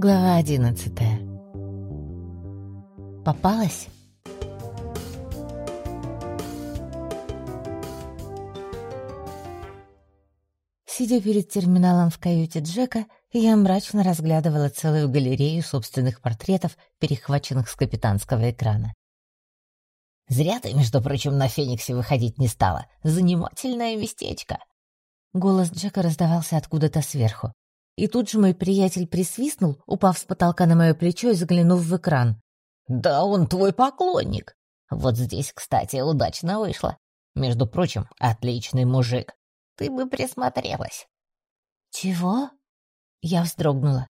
Глава одиннадцатая. Попалась? Сидя перед терминалом в каюте Джека, я мрачно разглядывала целую галерею собственных портретов, перехваченных с капитанского экрана. «Зря ты, между прочим, на Фениксе выходить не стала. Занимательное местечко!» Голос Джека раздавался откуда-то сверху. И тут же мой приятель присвистнул, упав с потолка на мое плечо и заглянув в экран. «Да он твой поклонник! Вот здесь, кстати, удачно вышло. Между прочим, отличный мужик. Ты бы присмотрелась». «Чего?» Я вздрогнула.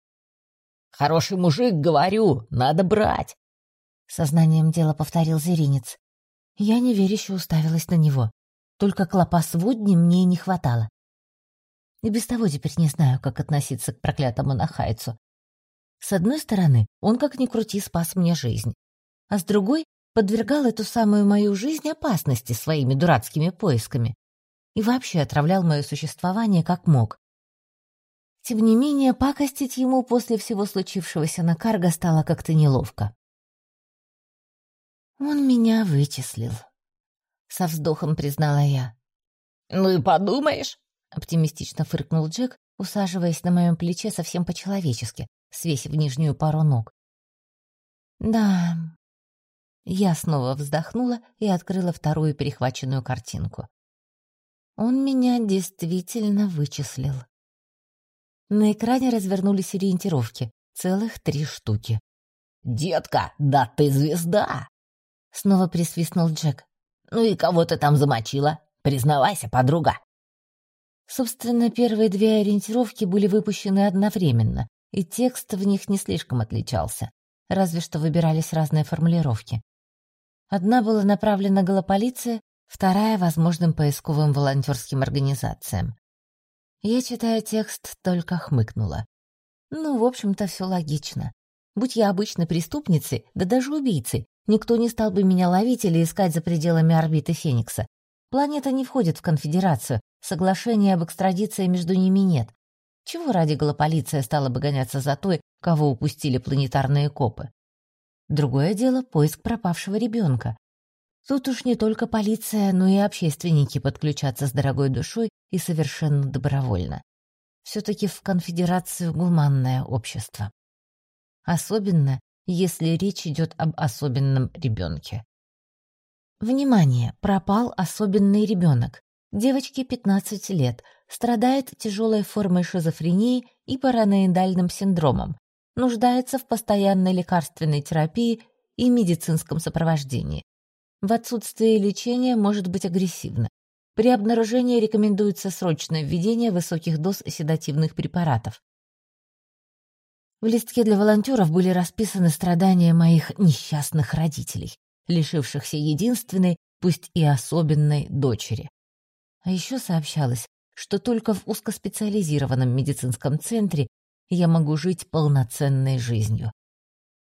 «Хороший мужик, говорю, надо брать!» Сознанием дела повторил зеринец. Я неверяще уставилась на него. Только клопа сводни мне не хватало. И без того теперь не знаю, как относиться к проклятому нахайцу. С одной стороны, он как ни крути спас мне жизнь, а с другой подвергал эту самую мою жизнь опасности своими дурацкими поисками и вообще отравлял мое существование как мог. Тем не менее, пакостить ему после всего случившегося на карго стало как-то неловко. «Он меня вычислил», — со вздохом признала я. «Ну и подумаешь», — оптимистично фыркнул Джек, усаживаясь на моем плече совсем по-человечески, свесив нижнюю пару ног. «Да...» Я снова вздохнула и открыла вторую перехваченную картинку. Он меня действительно вычислил. На экране развернулись ориентировки, целых три штуки. «Детка, да ты звезда!» Снова присвистнул Джек. «Ну и кого ты там замочила? Признавайся, подруга!» Собственно, первые две ориентировки были выпущены одновременно, и текст в них не слишком отличался, разве что выбирались разные формулировки. Одна была направлена голополиции, вторая — возможным поисковым волонтерским организациям. Я, читая текст, только хмыкнула. Ну, в общем-то, все логично. Будь я обычной преступницей, да даже убийцей, никто не стал бы меня ловить или искать за пределами орбиты Феникса. Планета не входит в конфедерацию, Соглашения об экстрадиции между ними нет. Чего ради голополиция стала бы гоняться за той, кого упустили планетарные копы? Другое дело — поиск пропавшего ребенка. Тут уж не только полиция, но и общественники подключатся с дорогой душой и совершенно добровольно. Все-таки в конфедерацию гуманное общество. Особенно, если речь идет об особенном ребенке. Внимание! Пропал особенный ребенок. Девочке 15 лет, страдает тяжелой формой шизофрении и параноидальным синдромом, нуждается в постоянной лекарственной терапии и медицинском сопровождении. В отсутствие лечения может быть агрессивно. При обнаружении рекомендуется срочное введение высоких доз седативных препаратов. В листке для волонтеров были расписаны страдания моих несчастных родителей, лишившихся единственной, пусть и особенной, дочери. А еще сообщалось, что только в узкоспециализированном медицинском центре я могу жить полноценной жизнью.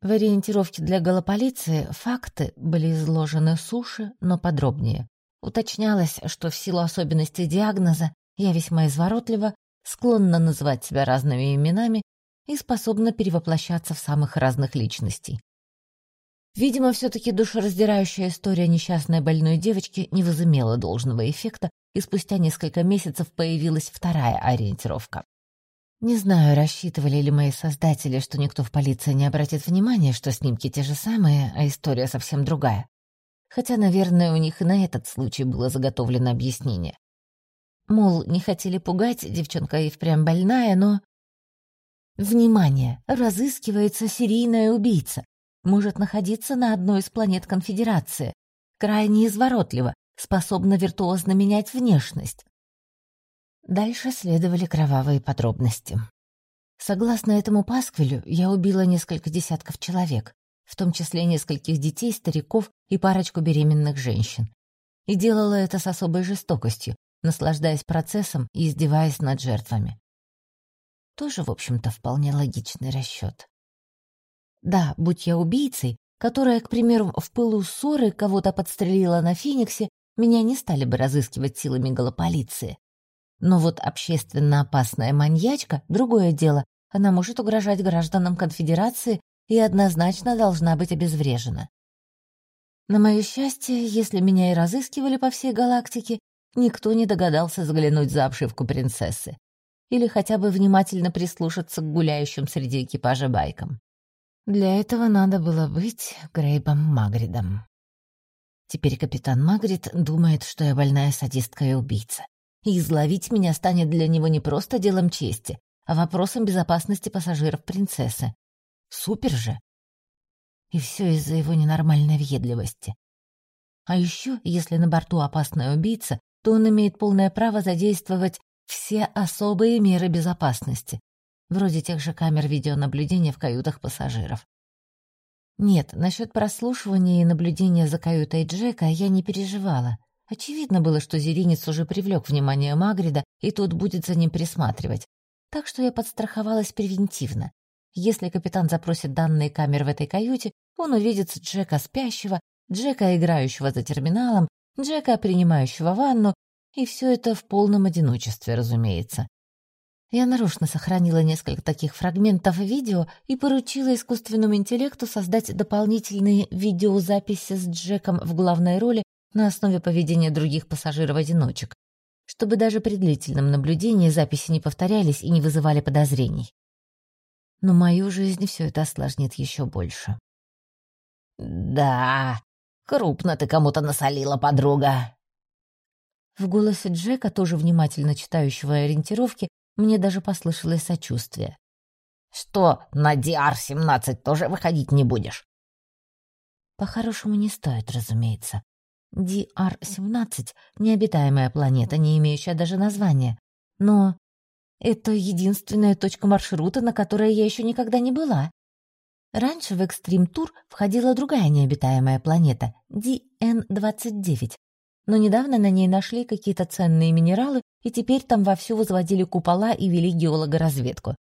В ориентировке для голополиции факты были изложены суше, но подробнее. Уточнялось, что в силу особенностей диагноза я весьма изворотлива, склонна называть себя разными именами и способна перевоплощаться в самых разных личностей. Видимо, все-таки душераздирающая история несчастной больной девочки не возымела должного эффекта и спустя несколько месяцев появилась вторая ориентировка. Не знаю, рассчитывали ли мои создатели, что никто в полиции не обратит внимания, что снимки те же самые, а история совсем другая. Хотя, наверное, у них и на этот случай было заготовлено объяснение. Мол, не хотели пугать, девчонка и впрямь больная, но... Внимание! Разыскивается серийная убийца. Может находиться на одной из планет Конфедерации. Крайне изворотливо, способна виртуозно менять внешность. Дальше следовали кровавые подробности. Согласно этому пасквилю, я убила несколько десятков человек, в том числе нескольких детей, стариков и парочку беременных женщин. И делала это с особой жестокостью, наслаждаясь процессом и издеваясь над жертвами. Тоже, в общем-то, вполне логичный расчет. Да, будь я убийцей, которая, к примеру, в пылу ссоры кого-то подстрелила на Фениксе меня не стали бы разыскивать силами голополиции. Но вот общественно опасная маньячка — другое дело, она может угрожать гражданам конфедерации и однозначно должна быть обезврежена. На мое счастье, если меня и разыскивали по всей галактике, никто не догадался заглянуть за обшивку принцессы или хотя бы внимательно прислушаться к гуляющим среди экипажа байкам. Для этого надо было быть Грейбом Магридом. Теперь капитан Магрид думает, что я больная садистка и убийца. И изловить меня станет для него не просто делом чести, а вопросом безопасности пассажиров принцессы. Супер же! И все из-за его ненормальной въедливости. А еще, если на борту опасная убийца, то он имеет полное право задействовать все особые меры безопасности, вроде тех же камер видеонаблюдения в каютах пассажиров. Нет, насчет прослушивания и наблюдения за каютой Джека я не переживала. Очевидно было, что зеринец уже привлек внимание Магрида, и тот будет за ним присматривать. Так что я подстраховалась превентивно. Если капитан запросит данные камер в этой каюте, он увидит Джека спящего, Джека, играющего за терминалом, Джека, принимающего ванну, и все это в полном одиночестве, разумеется. Я нарочно сохранила несколько таких фрагментов видео и поручила искусственному интеллекту создать дополнительные видеозаписи с Джеком в главной роли на основе поведения других пассажиров-одиночек, чтобы даже при длительном наблюдении записи не повторялись и не вызывали подозрений. Но мою жизнь все это осложнит еще больше. «Да, крупно ты кому-то насолила, подруга», в голосе Джека, тоже внимательно читающего ориентировки, мне даже послышалось сочувствие. «Что, на DR-17 тоже выходить не будешь?» По-хорошему не стоит, разумеется. DR-17 — необитаемая планета, не имеющая даже названия. Но это единственная точка маршрута, на которой я еще никогда не была. Раньше в Экстрим Тур входила другая необитаемая планета — DN-29, но недавно на ней нашли какие-то ценные минералы, и теперь там вовсю возводили купола и вели геологоразведку.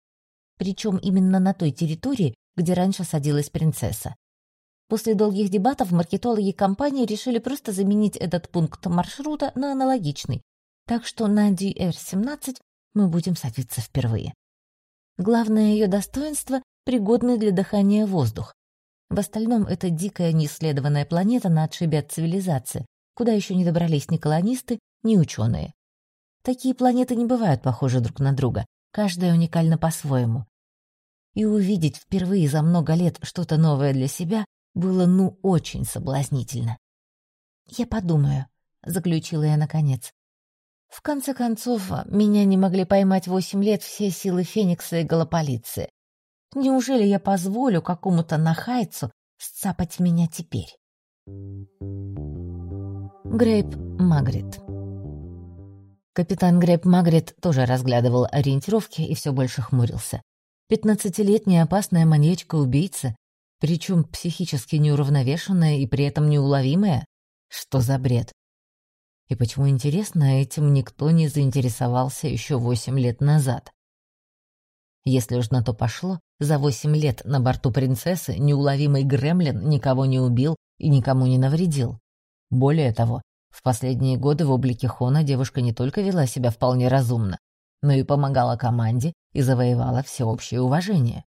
Причем именно на той территории, где раньше садилась принцесса. После долгих дебатов маркетологи компании решили просто заменить этот пункт маршрута на аналогичный, так что на DR-17 мы будем садиться впервые. Главное ее достоинство — пригодный для дыхания воздух. В остальном это дикая неисследованная планета на отшибе от цивилизации, куда еще не добрались ни колонисты, ни ученые. Такие планеты не бывают похожи друг на друга, каждая уникальна по-своему. И увидеть впервые за много лет что-то новое для себя было ну очень соблазнительно. «Я подумаю», — заключила я наконец. В конце концов, меня не могли поймать восемь лет все силы Феникса и Голополиции. Неужели я позволю какому-то нахайцу сцапать меня теперь? Грейп Магрит. Капитан Грейп Магрит тоже разглядывал ориентировки и все больше хмурился. Пятнадцатилетняя опасная маньячка-убийца, причем психически неуравновешенная и при этом неуловимая? Что за бред? И почему, интересно, этим никто не заинтересовался еще восемь лет назад? Если уж на то пошло, за восемь лет на борту принцессы неуловимый гремлин никого не убил и никому не навредил. Более того, в последние годы в облике Хона девушка не только вела себя вполне разумно, но и помогала команде и завоевала всеобщее уважение.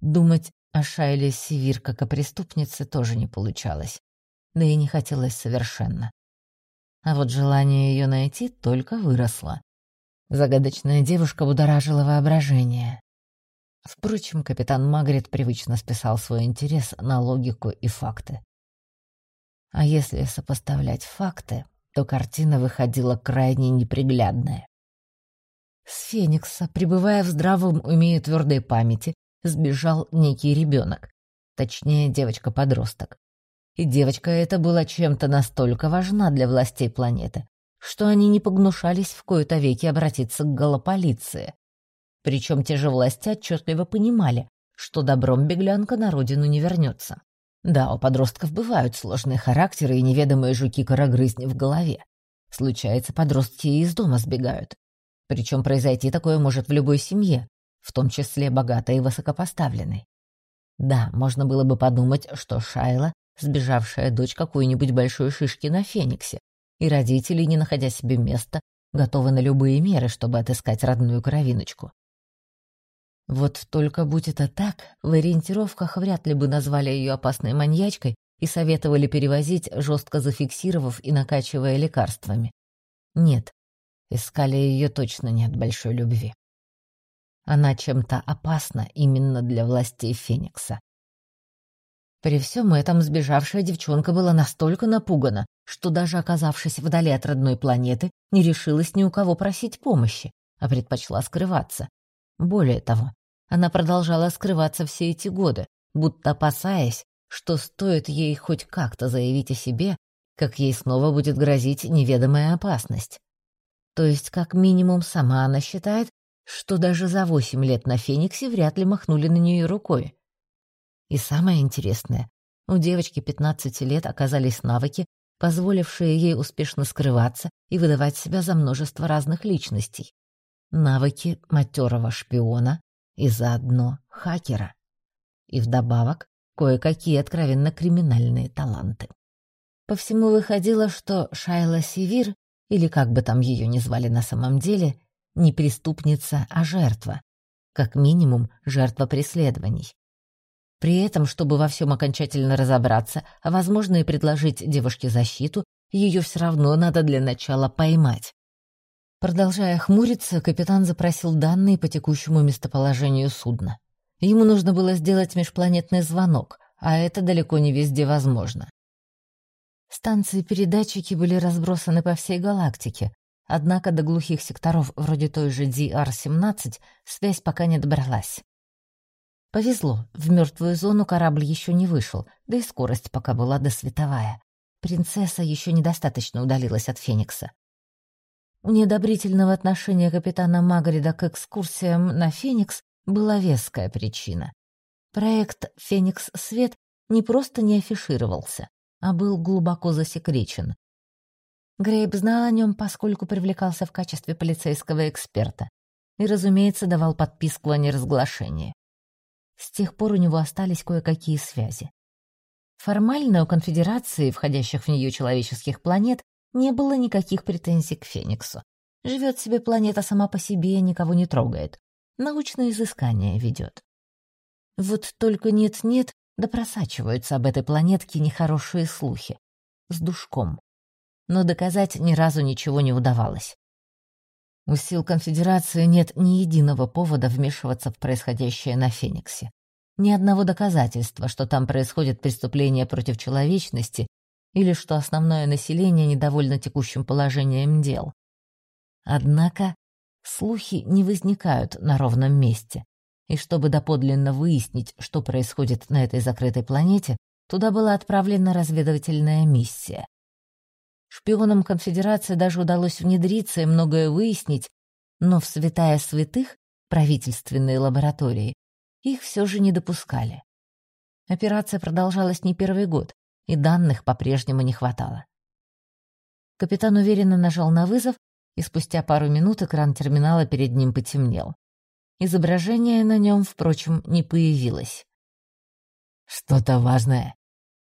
Думать о Шайле Сивир как о преступнице тоже не получалось, да и не хотелось совершенно. А вот желание ее найти только выросло. Загадочная девушка будоражила воображение. Впрочем, капитан Магрит привычно списал свой интерес на логику и факты. А если сопоставлять факты, то картина выходила крайне неприглядная. С Феникса, пребывая в здравом уме и твердой памяти, сбежал некий ребенок, точнее, девочка-подросток. И девочка эта была чем-то настолько важна для властей планеты, что они не погнушались в кои-то веки обратиться к голополиции. Причем те же власти отчетливо понимали, что добром беглянка на родину не вернется. Да, у подростков бывают сложные характеры и неведомые жуки-карагрызни в голове. Случается, подростки из дома сбегают. Причем произойти такое может в любой семье, в том числе богатой и высокопоставленной. Да, можно было бы подумать, что Шайла — сбежавшая дочь какой-нибудь большой шишки на Фениксе, и родители, не находя себе места, готовы на любые меры, чтобы отыскать родную кровиночку. Вот только будь это так, в ориентировках вряд ли бы назвали ее опасной маньячкой и советовали перевозить, жестко зафиксировав и накачивая лекарствами. Нет, искали ее точно не от большой любви. Она чем-то опасна именно для властей Феникса. При всем этом сбежавшая девчонка была настолько напугана, что даже оказавшись вдали от родной планеты, не решилась ни у кого просить помощи, а предпочла скрываться. Более того, она продолжала скрываться все эти годы, будто опасаясь, что стоит ей хоть как-то заявить о себе, как ей снова будет грозить неведомая опасность. То есть, как минимум, сама она считает, что даже за восемь лет на Фениксе вряд ли махнули на нее рукой. И самое интересное, у девочки 15 лет оказались навыки, позволившие ей успешно скрываться и выдавать себя за множество разных личностей. Навыки матерого шпиона и заодно хакера. И вдобавок кое-какие откровенно криминальные таланты. По всему выходило, что Шайла Сивир, или как бы там ее ни звали на самом деле, не преступница, а жертва. Как минимум, жертва преследований. При этом, чтобы во всем окончательно разобраться, а возможно и предложить девушке защиту, ее все равно надо для начала поймать. Продолжая хмуриться, капитан запросил данные по текущему местоположению судна. Ему нужно было сделать межпланетный звонок, а это далеко не везде возможно. Станции-передатчики были разбросаны по всей галактике, Однако до глухих секторов вроде той же DR-17 связь пока не добралась. Повезло, в мертвую зону корабль еще не вышел, да и скорость пока была досветовая. Принцесса еще недостаточно удалилась от Феникса. У неодобрительного отношения капитана Магрида к экскурсиям на Феникс была веская причина. Проект «Феникс Свет» не просто не афишировался, а был глубоко засекречен. Грейб знал о нем, поскольку привлекался в качестве полицейского эксперта и, разумеется, давал подписку о неразглашении. С тех пор у него остались кое-какие связи. Формально у конфедерации, входящих в нее человеческих планет, не было никаких претензий к Фениксу. Живет себе планета сама по себе, никого не трогает. Научное изыскание ведет. Вот только нет-нет, да просачиваются об этой планетке нехорошие слухи. С душком но доказать ни разу ничего не удавалось. У сил конфедерации нет ни единого повода вмешиваться в происходящее на Фениксе. Ни одного доказательства, что там происходит преступление против человечности или что основное население недовольно текущим положением дел. Однако слухи не возникают на ровном месте, и чтобы доподлинно выяснить, что происходит на этой закрытой планете, туда была отправлена разведывательная миссия. Шпионам конфедерации даже удалось внедриться и многое выяснить, но в святая святых, правительственные лаборатории, их все же не допускали. Операция продолжалась не первый год, и данных по-прежнему не хватало. Капитан уверенно нажал на вызов, и спустя пару минут экран терминала перед ним потемнел. Изображение на нем, впрочем, не появилось. «Что-то важное»,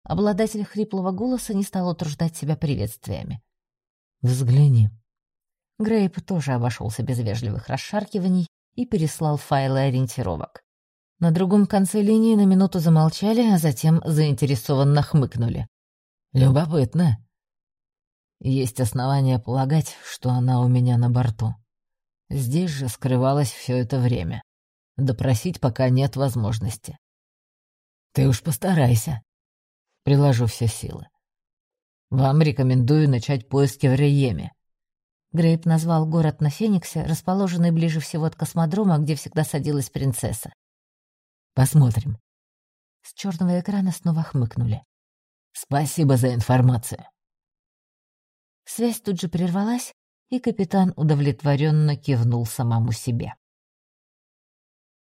Обладатель хриплого голоса не стал утруждать себя приветствиями. «Взгляни». Грейп тоже обошелся без вежливых расшаркиваний и переслал файлы ориентировок. На другом конце линии на минуту замолчали, а затем заинтересованно хмыкнули. «Любопытно. Есть основания полагать, что она у меня на борту. Здесь же скрывалась все это время. Допросить пока нет возможности. Ты уж постарайся приложу все силы. Вам рекомендую начать поиски в Рейеме. Грейп назвал город на Фениксе, расположенный ближе всего от космодрома, где всегда садилась принцесса. Посмотрим. С черного экрана снова хмыкнули. Спасибо за информацию. Связь тут же прервалась, и капитан удовлетворенно кивнул самому себе.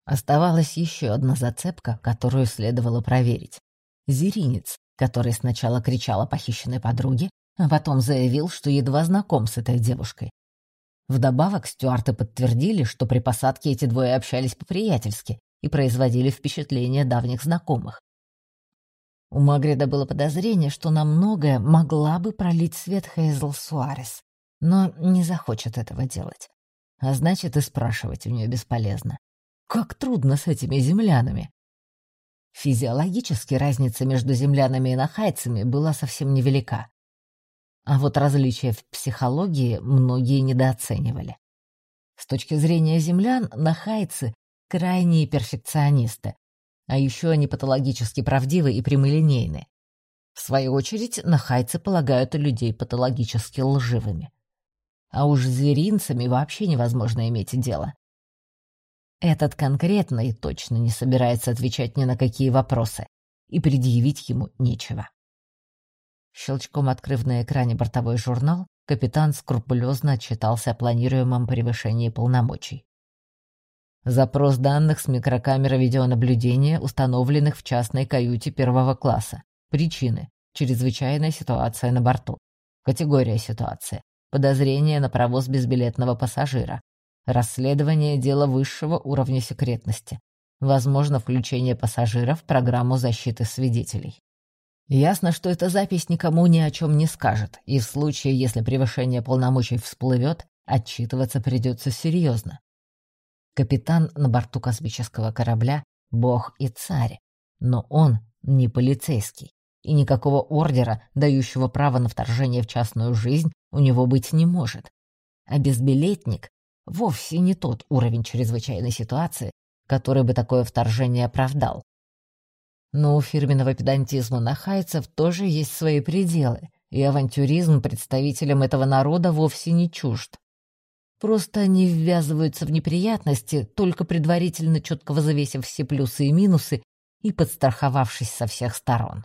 Оставалась еще одна зацепка, которую следовало проверить. Зеринец, который сначала кричал о похищенной подруге, а потом заявил, что едва знаком с этой девушкой. Вдобавок, стюарты подтвердили, что при посадке эти двое общались по-приятельски и производили впечатление давних знакомых. У Магрида было подозрение, что на многое могла бы пролить свет Хейзл Суарес, но не захочет этого делать. А значит, и спрашивать у нее бесполезно. Как трудно с этими землянами. Физиологически разница между землянами и нахайцами была совсем невелика. А вот различия в психологии многие недооценивали. С точки зрения землян, нахайцы — крайние перфекционисты, а еще они патологически правдивы и прямолинейны. В свою очередь, нахайцы полагают людей патологически лживыми. А уж с зверинцами вообще невозможно иметь дело. Этот конкретно и точно не собирается отвечать ни на какие вопросы, и предъявить ему нечего. Щелчком открыв на экране бортовой журнал, капитан скрупулезно отчитался о планируемом превышении полномочий. Запрос данных с микрокамеры видеонаблюдения, установленных в частной каюте первого класса. Причины. Чрезвычайная ситуация на борту. Категория ситуации. Подозрение на провоз безбилетного пассажира. Расследование дела высшего уровня секретности. Возможно включение пассажира в программу защиты свидетелей. Ясно, что эта запись никому ни о чем не скажет, и в случае, если превышение полномочий всплывет, отчитываться придется серьезно. Капитан на борту космического корабля — бог и царь, но он не полицейский, и никакого ордера, дающего право на вторжение в частную жизнь, у него быть не может. А безбилетник вовсе не тот уровень чрезвычайной ситуации, который бы такое вторжение оправдал. Но у фирменного педантизма нахайцев тоже есть свои пределы, и авантюризм представителям этого народа вовсе не чужд. Просто они ввязываются в неприятности, только предварительно четко взвесив все плюсы и минусы и подстраховавшись со всех сторон.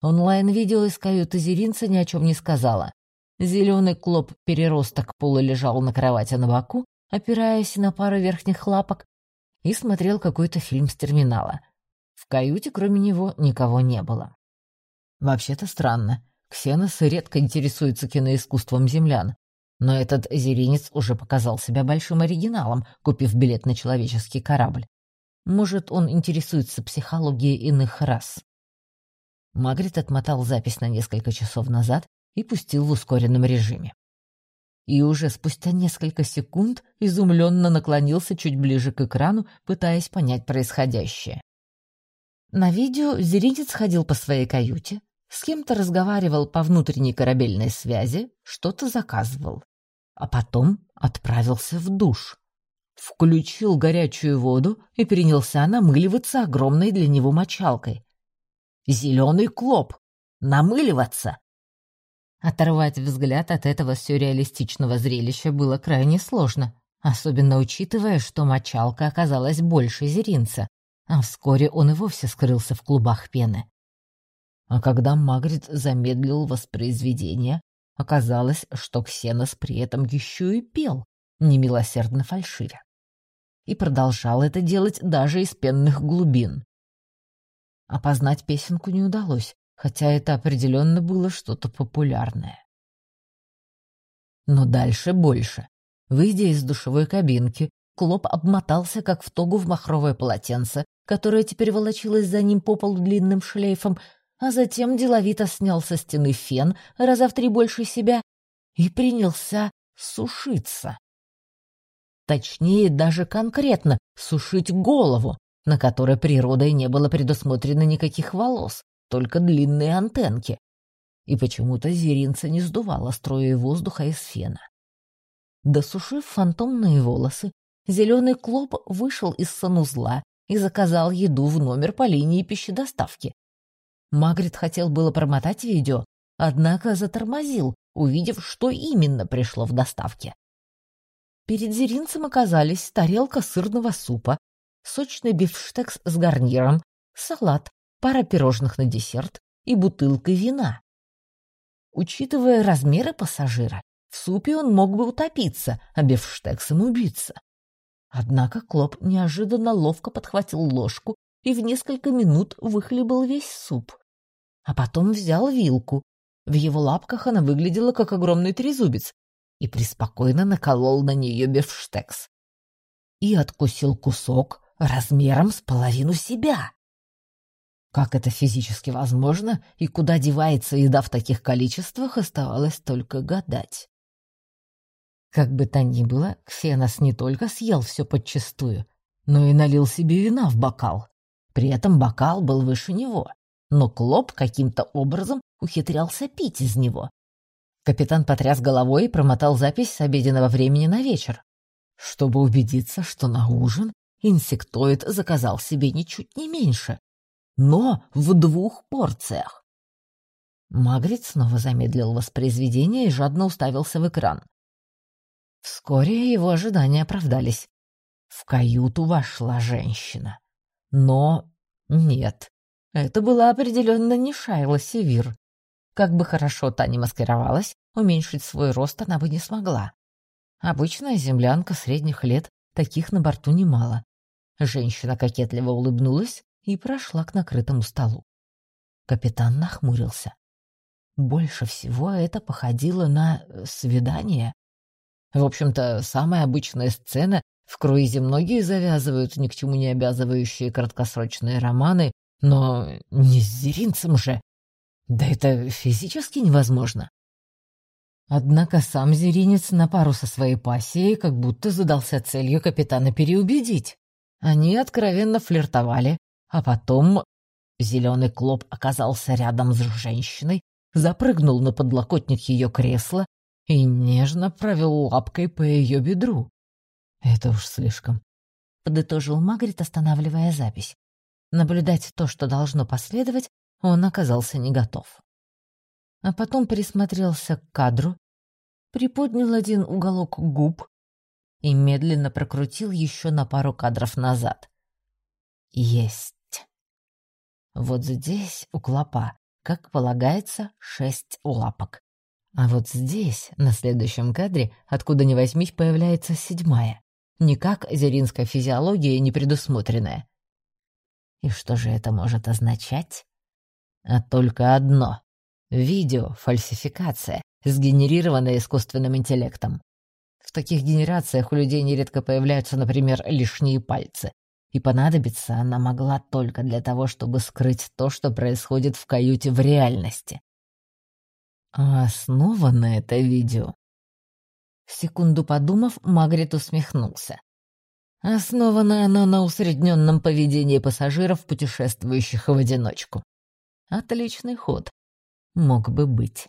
Онлайн-видео из каюты Зеринца ни о чем не сказала. Зеленый клоп-переросток полулежал на кровати на боку, опираясь на пару верхних лапок, и смотрел какой-то фильм с терминала. В каюте кроме него никого не было. Вообще-то странно. Ксенос редко интересуется киноискусством землян, но этот зеринец уже показал себя большим оригиналом, купив билет на человеческий корабль. Может, он интересуется психологией иных рас. Магрит отмотал запись на несколько часов назад и пустил в ускоренном режиме. И уже спустя несколько секунд изумленно наклонился чуть ближе к экрану, пытаясь понять происходящее. На видео зеринец ходил по своей каюте, с кем-то разговаривал по внутренней корабельной связи, что-то заказывал. А потом отправился в душ. Включил горячую воду и принялся намыливаться огромной для него мочалкой. Зеленый клоп! Намыливаться! Оторвать взгляд от этого сюрреалистичного зрелища было крайне сложно, особенно учитывая, что мочалка оказалась больше зеринца, а вскоре он и вовсе скрылся в клубах пены. А когда Магрит замедлил воспроизведение, оказалось, что Ксенос при этом еще и пел, немилосердно фальшивя. И продолжал это делать даже из пенных глубин. Опознать песенку не удалось, хотя это определенно было что-то популярное. Но дальше больше. Выйдя из душевой кабинки, Клоп обмотался, как в тогу в махровое полотенце, которое теперь волочилось за ним по полу длинным шлейфом, а затем деловито снял со стены фен, раза в три больше себя, и принялся сушиться. Точнее, даже конкретно сушить голову, на которой природой не было предусмотрено никаких волос, только длинные антенки. И почему-то зеринца не сдувала строя воздуха из фена. Досушив фантомные волосы, зеленый клоп вышел из санузла и заказал еду в номер по линии пищедоставки. Магрит хотел было промотать видео, однако затормозил, увидев, что именно пришло в доставке. Перед зеринцем оказались тарелка сырного супа, сочный бифштекс с гарниром, салат, пара пирожных на десерт и бутылка вина. Учитывая размеры пассажира, в супе он мог бы утопиться, а бифштексом убиться. Однако Клоп неожиданно ловко подхватил ложку и в несколько минут выхлебал весь суп. А потом взял вилку. В его лапках она выглядела как огромный трезубец и преспокойно наколол на нее бифштекс. И откусил кусок размером с половину себя. Как это физически возможно и куда девается еда в таких количествах, оставалось только гадать. Как бы то ни было, Ксенос не только съел все подчистую, но и налил себе вина в бокал. При этом бокал был выше него, но Клоп каким-то образом ухитрялся пить из него. Капитан потряс головой и промотал запись с обеденного времени на вечер, чтобы убедиться, что на ужин инсектоид заказал себе ничуть не меньше, но в двух порциях. Магрит снова замедлил воспроизведение и жадно уставился в экран. Вскоре его ожидания оправдались. В каюту вошла женщина. Но нет, это была определенно не Шайла Севир. Как бы хорошо та не маскировалась, уменьшить свой рост она бы не смогла. Обычная землянка средних лет, таких на борту немало. Женщина кокетливо улыбнулась и прошла к накрытому столу. Капитан нахмурился. Больше всего это походило на э, свидание. В общем-то, самая обычная сцена в круизе многие завязывают ни к чему не обязывающие краткосрочные романы, но не с зеринцем же. Да это физически невозможно. Однако сам зеринец на пару со своей пассией как будто задался целью капитана переубедить. Они откровенно флиртовали, а потом зеленый клоп оказался рядом с женщиной, запрыгнул на подлокотник ее кресла и нежно провел лапкой по ее бедру. «Это уж слишком», — подытожил Магрит, останавливая запись. Наблюдать то, что должно последовать, он оказался не готов. А потом присмотрелся к кадру, приподнял один уголок губ и медленно прокрутил еще на пару кадров назад. Есть. Вот здесь у клопа, как полагается, шесть лапок. А вот здесь, на следующем кадре, откуда ни возьмись, появляется седьмая. Никак зеринская физиология не предусмотренная. И что же это может означать? А только одно. Видео, фальсификация, сгенерированная искусственным интеллектом. В таких генерациях у людей нередко появляются, например, лишние пальцы. И понадобиться она могла только для того, чтобы скрыть то, что происходит в каюте в реальности. А основано это видео. Секунду подумав, Магрит усмехнулся. Основано оно на усредненном поведении пассажиров, путешествующих в одиночку. Отличный ход. Мог бы быть.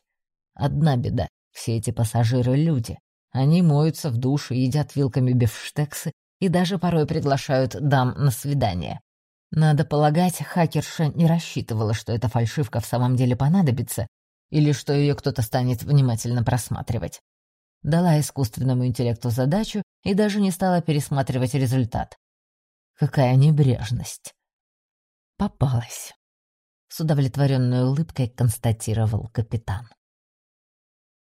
Одна беда. Все эти пассажиры — люди. Они моются в душе, едят вилками бифштексы и даже порой приглашают дам на свидание. Надо полагать, хакерша не рассчитывала, что эта фальшивка в самом деле понадобится или что ее кто-то станет внимательно просматривать дала искусственному интеллекту задачу и даже не стала пересматривать результат. Какая небрежность. Попалась. С удовлетворенной улыбкой констатировал капитан.